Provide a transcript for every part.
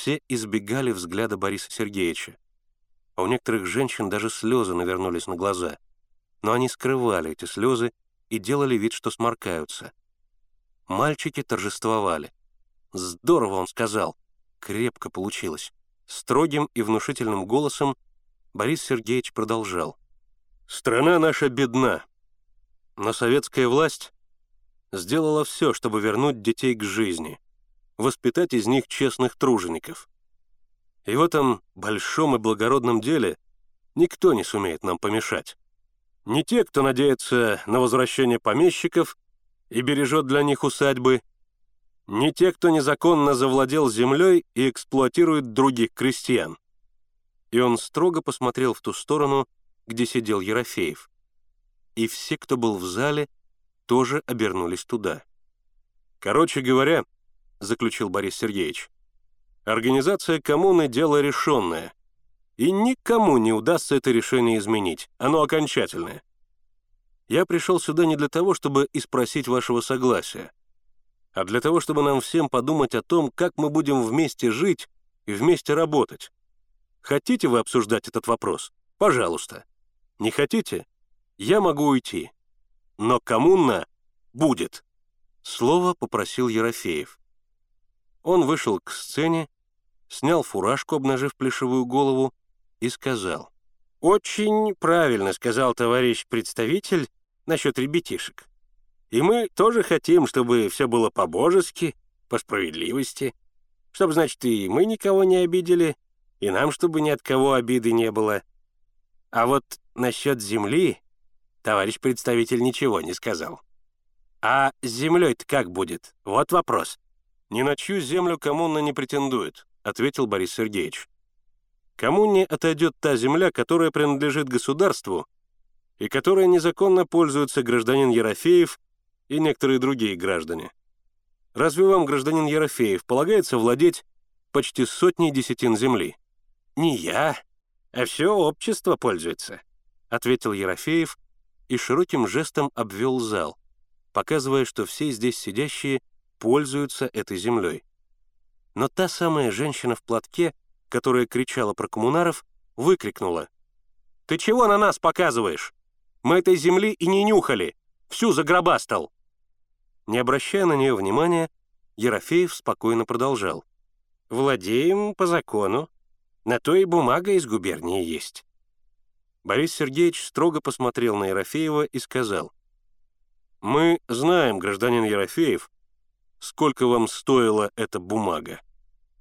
Все избегали взгляда Бориса Сергеевича. А у некоторых женщин даже слезы навернулись на глаза. Но они скрывали эти слезы и делали вид, что сморкаются. Мальчики торжествовали. «Здорово!» — он сказал. Крепко получилось. Строгим и внушительным голосом Борис Сергеевич продолжал. «Страна наша бедна, но советская власть сделала все, чтобы вернуть детей к жизни, воспитать из них честных тружеников. И в этом большом и благородном деле никто не сумеет нам помешать. Не те, кто надеется на возвращение помещиков и бережет для них усадьбы, не те, кто незаконно завладел землей и эксплуатирует других крестьян. И он строго посмотрел в ту сторону, где сидел Ерофеев. И все, кто был в зале, тоже обернулись туда. «Короче говоря», — заключил Борис Сергеевич, «организация коммуны — дело решенное, и никому не удастся это решение изменить, оно окончательное. Я пришел сюда не для того, чтобы испросить вашего согласия, а для того, чтобы нам всем подумать о том, как мы будем вместе жить и вместе работать. Хотите вы обсуждать этот вопрос? Пожалуйста. Не хотите? Я могу уйти. Но коммуна будет. Слово попросил Ерофеев. Он вышел к сцене, снял фуражку, обнажив плешивую голову, и сказал. «Очень правильно сказал товарищ представитель насчет ребятишек. И мы тоже хотим, чтобы все было по-божески, по справедливости, чтобы, значит, и мы никого не обидели, и нам, чтобы ни от кого обиды не было. А вот насчет земли товарищ представитель ничего не сказал. А с землей-то как будет? Вот вопрос. «Ни на чью землю коммуна не претендует», — ответил Борис Сергеевич. «Коммуне отойдет та земля, которая принадлежит государству и которой незаконно пользуется гражданин Ерофеев и некоторые другие граждане. Разве вам, гражданин Ерофеев, полагается владеть почти сотней десятин земли? Не я, а все общество пользуется, ответил Ерофеев и широким жестом обвел зал, показывая, что все здесь сидящие пользуются этой землей. Но та самая женщина в платке, которая кричала про коммунаров, выкрикнула. «Ты чего на нас показываешь? Мы этой земли и не нюхали, всю загробастал!» Не обращая на нее внимания, Ерофеев спокойно продолжал. «Владеем по закону. На то и бумага из губернии есть». Борис Сергеевич строго посмотрел на Ерофеева и сказал. «Мы знаем, гражданин Ерофеев, сколько вам стоила эта бумага».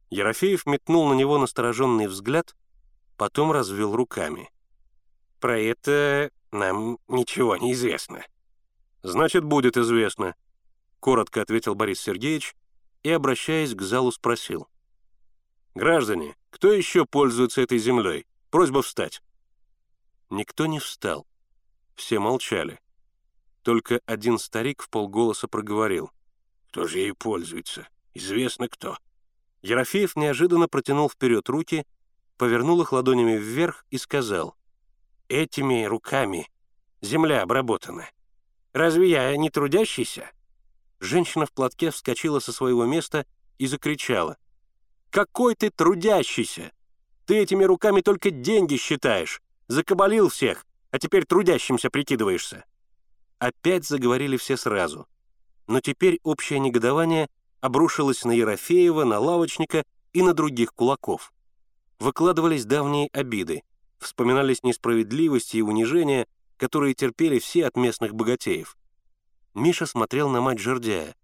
Ерофеев метнул на него настороженный взгляд, потом развел руками. «Про это нам ничего не известно». «Значит, будет известно», — коротко ответил Борис Сергеевич и, обращаясь к залу, спросил. «Граждане, кто еще пользуется этой землей? Просьба встать». Никто не встал. Все молчали. Только один старик в полголоса проговорил. «Кто же ей пользуется? Известно кто». Ерофеев неожиданно протянул вперед руки, повернул их ладонями вверх и сказал. «Этими руками земля обработана. Разве я не трудящийся?» Женщина в платке вскочила со своего места и закричала. «Какой ты трудящийся! Ты этими руками только деньги считаешь! Закабалил всех, а теперь трудящимся прикидываешься!» Опять заговорили все сразу. Но теперь общее негодование обрушилось на Ерофеева, на лавочника и на других кулаков. Выкладывались давние обиды, вспоминались несправедливости и унижения, которые терпели все от местных богатеев. Миша смотрел на мать жердяя.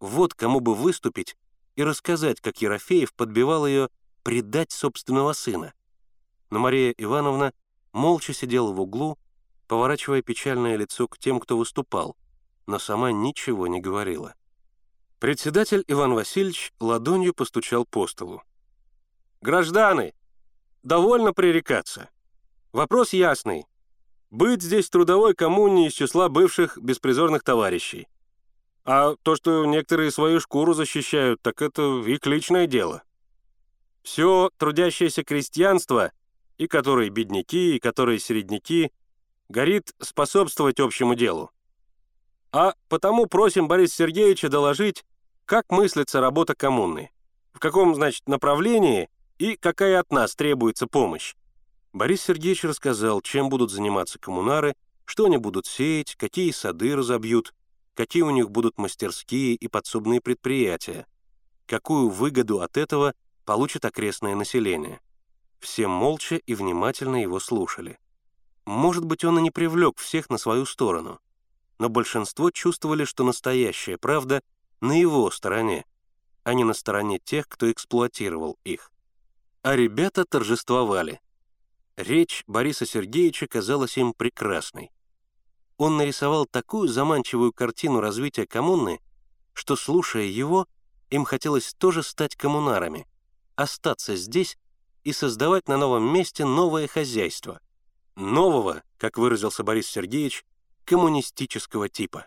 Вот кому бы выступить и рассказать, как Ерофеев подбивал ее предать собственного сына. Но Мария Ивановна молча сидела в углу, поворачивая печальное лицо к тем, кто выступал, но сама ничего не говорила. Председатель Иван Васильевич ладонью постучал по столу. «Гражданы, довольно пререкаться. Вопрос ясный быть здесь трудовой коммуне из числа бывших беспризорных товарищей. А то, что некоторые свою шкуру защищают, так это их личное дело. Все трудящееся крестьянство, и которые бедняки, и которые середняки, горит способствовать общему делу. А потому просим Бориса Сергеевича доложить, как мыслится работа коммуны. в каком, значит, направлении и какая от нас требуется помощь. Борис Сергеевич рассказал, чем будут заниматься коммунары, что они будут сеять, какие сады разобьют, какие у них будут мастерские и подсобные предприятия, какую выгоду от этого получит окрестное население. Все молча и внимательно его слушали. Может быть, он и не привлек всех на свою сторону, но большинство чувствовали, что настоящая правда на его стороне, а не на стороне тех, кто эксплуатировал их. А ребята торжествовали. Речь Бориса Сергеевича казалась им прекрасной. Он нарисовал такую заманчивую картину развития коммуны, что, слушая его, им хотелось тоже стать коммунарами, остаться здесь и создавать на новом месте новое хозяйство. Нового, как выразился Борис Сергеевич, коммунистического типа.